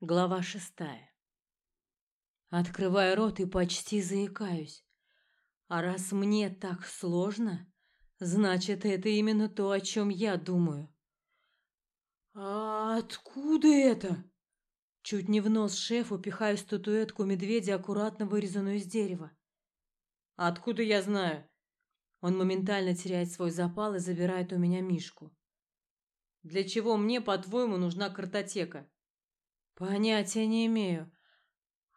Глава шестая. Открываю рот и почти заикаюсь. А раз мне так сложно, значит, это именно то, о чем я думаю. А откуда это? Чуть не в нос шефу пихаю статуэтку медведя, аккуратно вырезанную из дерева. Откуда я знаю? Он моментально теряет свой запал и забирает у меня мишку. Для чего мне, по-твоему, нужна картотека? Понятия не имею.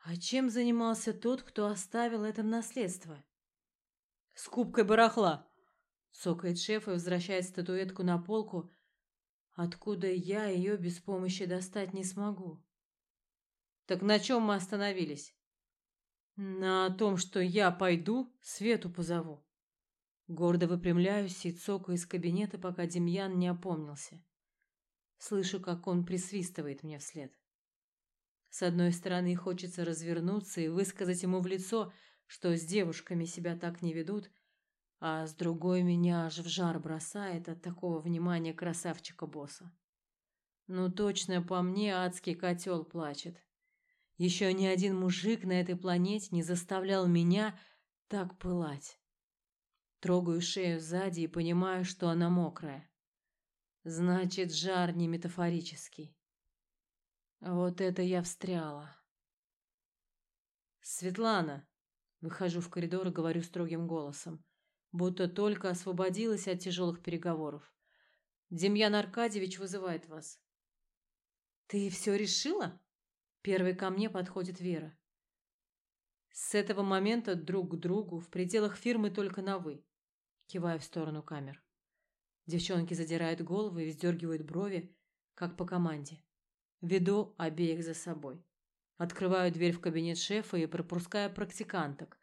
А чем занимался тот, кто оставил это наследство? Скупкой барахла. Сокает шеф и возвращает статуэтку на полку, откуда я ее без помощи достать не смогу. Так на чем мы остановились? На том, что я пойду, Свету позову. Гордо выпрямляюсь и цокаю из кабинета, пока Демьян не опомнился. Слышу, как он присвистывает мне вслед. С одной стороны, хочется развернуться и высказать ему в лицо, что с девушками себя так не ведут, а с другой меня аж в жар бросает от такого внимания красавчика-босса. Ну точно по мне адский котел плачет. Еще ни один мужик на этой планете не заставлял меня так пылать. Трогаю шею сзади и понимаю, что она мокрая. Значит, жар не метафорический. Вот это я встряла. Светлана, выхожу в коридор и говорю строгим голосом, будто только освободилась от тяжелых переговоров. Демьян Аркадьевич вызывает вас. Ты все решила? Первой ко мне подходит Вера. С этого момента друг к другу в пределах фирмы только на вы. Киваю в сторону камер. Девчонки задирают головы и вздергивают брови, как по команде. Веду обеих за собой. Открываю дверь в кабинет шефа и пропускаю практиканток,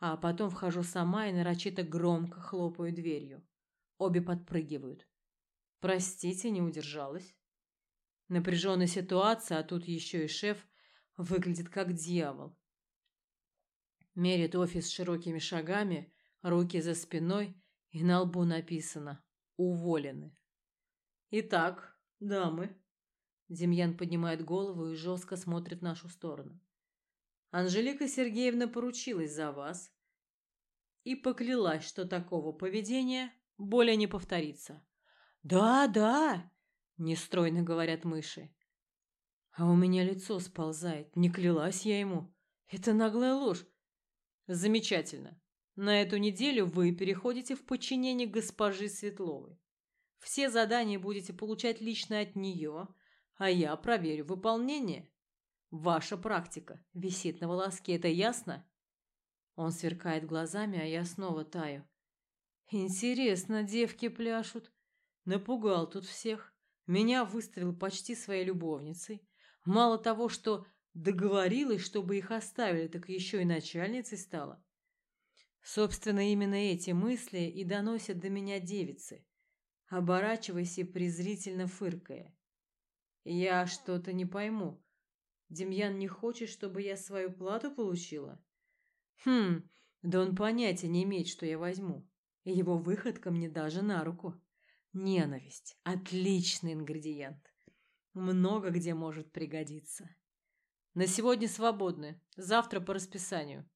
а потом вхожу сама и нарочито громко хлопаю дверью. Обе подпрыгивают. Простите, не удержалась. Напряженная ситуация, а тут еще и шеф выглядит как дьявол. Мерит офис широкими шагами, руки за спиной, и на лбу написано «Уволены». Итак, дамы, Демьян поднимает голову и жестко смотрит в нашу сторону. Анжелика Сергеевна поручилась за вас и поклялась, что такого поведения более не повторится. Да, да, нестройно говорят мыши. А у меня лицо сползает. Не клялась я ему. Это наглая ложь. Замечательно. На эту неделю вы переходите в подчинение госпожи Светловой. Все задания будете получать лично от нее, а я проверю выполнение. Ваша практика висит на волоске, это ясно? Он сверкает глазами, а я снова таю. Интересно, девки пляшут. Напугал тут всех. Меня выставил почти своей любовницей. Мало того, что договорилась, чтобы их оставили, так еще и начальницей стала. Собственно, именно эти мысли и доносят до меня девицы, оборачиваясь и презрительно фыркая. Я что-то не пойму. Демьян не хочет, чтобы я свою плату получила? Хм, да он понятия не имеет, что я возьму. Его выходка мне даже на руку. Ненависть – отличный ингредиент. Много где может пригодиться. На сегодня свободны, завтра по расписанию.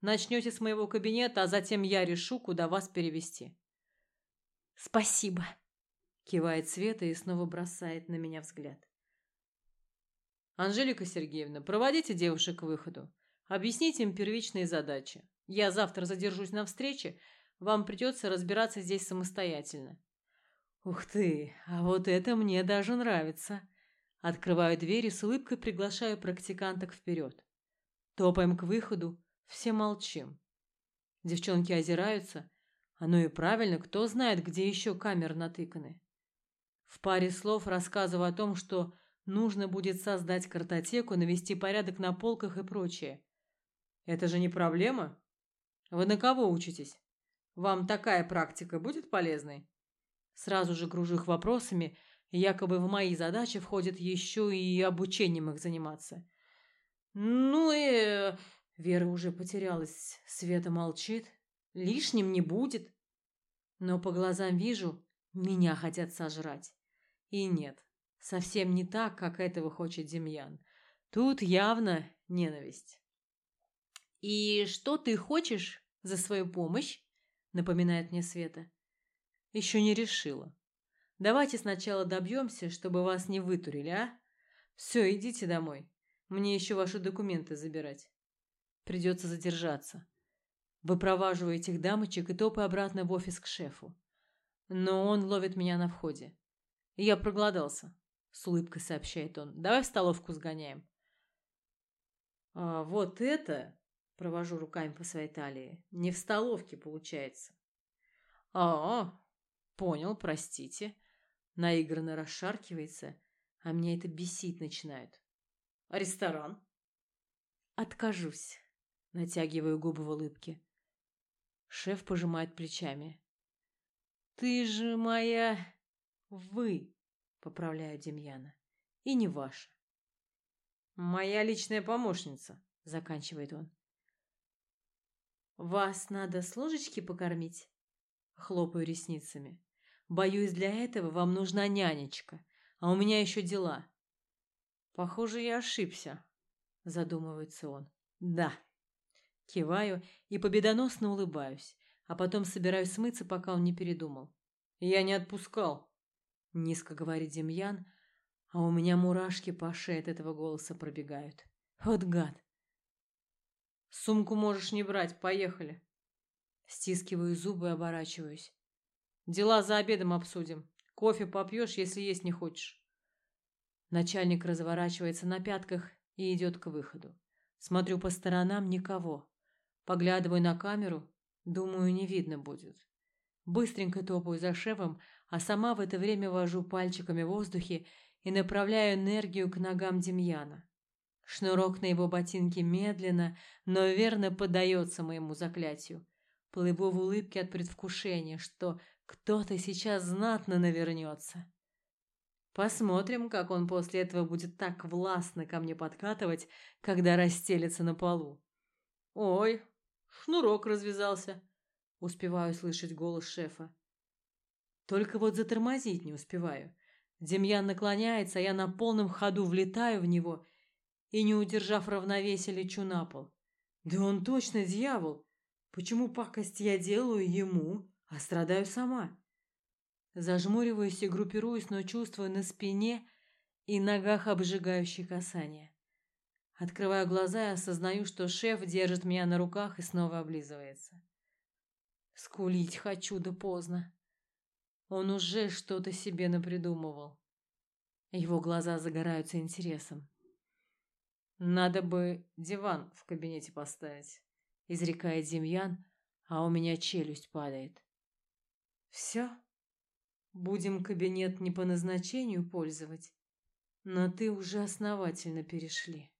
Начнете с моего кабинета, а затем я решу, куда вас перевести. Спасибо, кивает Света и снова бросает на меня взгляд. Анжелика Сергеевна, проводите девушек к выходу. Объясните им первичные задачи. Я завтра задержусь на встрече, вам придется разбираться здесь самостоятельно. Ух ты, а вот это мне даже нравится. Открываю дверь и с улыбкой приглашаю практиканток вперед. Топаем к выходу, все молчим. Девчонки озираются. Оно и правильно, кто знает, где еще камеры натыканы. В паре слов рассказываю о том, что Нужно будет создать картотеку, навести порядок на полках и прочее. Это же не проблема. Вы на кого учитесь? Вам такая практика будет полезной? Сразу же гружу их вопросами, якобы в мои задачи входит еще и обучением их заниматься. Ну и... Э, Вера уже потерялась, Света молчит. Лишним не будет. Но по глазам вижу, меня хотят сожрать. И нет, Совсем не так, как этого хочет Демьян. Тут явно ненависть. «И что ты хочешь за свою помощь?» — напоминает мне Света. «Еще не решила. Давайте сначала добьемся, чтобы вас не вытурили, а? Все, идите домой. Мне еще ваши документы забирать. Придется задержаться. Выпроваживаю этих дамочек и топаю обратно в офис к шефу. Но он ловит меня на входе. Я проголодался, с улыбкой сообщает он. Давай в столовку сгоняем. А вот это, провожу руками по своей талии, не в столовке получается. А, понял, простите наигранно расшаркивается, а меня это бесить начинает. А ресторан? Откажусь. Натягиваю губы в улыбке. Шеф пожимает плечами. Ты же моя... Вы, поправляю Демьяна. И не ваша. Моя личная помощница, заканчивает он. Вас надо с ложечки покормить? Хлопаю ресницами. Боюсь, для этого вам нужна нянечка, а у меня еще дела. Похоже, я ошибся, задумывается он. Да. Киваю и победоносно улыбаюсь, а потом собираюсь смыться, пока он не передумал. Я не отпускал, низко говорит Демьян, а у меня мурашки по шее от этого голоса пробегают. Вот гад. Сумку можешь не брать, поехали. Стискиваю зубы и оборачиваюсь. Дела за обедом обсудим. Кофе попьешь, если есть не хочешь. Начальник разворачивается на пятках и идет к выходу. Смотрю по сторонам никого. Поглядываю на камеру, думаю, не видно будет. Быстренько топаю за шефом, а сама в это время вожу пальчиками в воздухе и направляю энергию к ногам Демьяна. Шнурок на его ботинке медленно, но верно поддается моему заклятию. Плыву в улыбке от предвкушения, что кто-то сейчас знатно навернется. Посмотрим, как он после этого будет так властно ко мне подкатывать, когда расстелится на полу. Ой, шнурок развязался. Успеваю слышать голос шефа. Только вот затормозить не успеваю. Демьян наклоняется, а я на полном ходу влетаю в него и, не удержав равновесия, лечу на пол. Да он точно дьявол. Почему пакость я делаю ему, а страдаю сама. Зажмуриваюсь и группируюсь, но чувствую на спине и ногах обжигающие касания. Открываю глаза и осознаю, что шеф держит меня на руках и снова облизывается. Скулить хочу, да поздно. Он уже что-то себе напридумывал. Его глаза загораются интересом. Надо бы диван в кабинете поставить, изрекает Демьян, а у меня челюсть падает. Все? Будем кабинет не по назначению пользовать, но ты уже основательно перешли.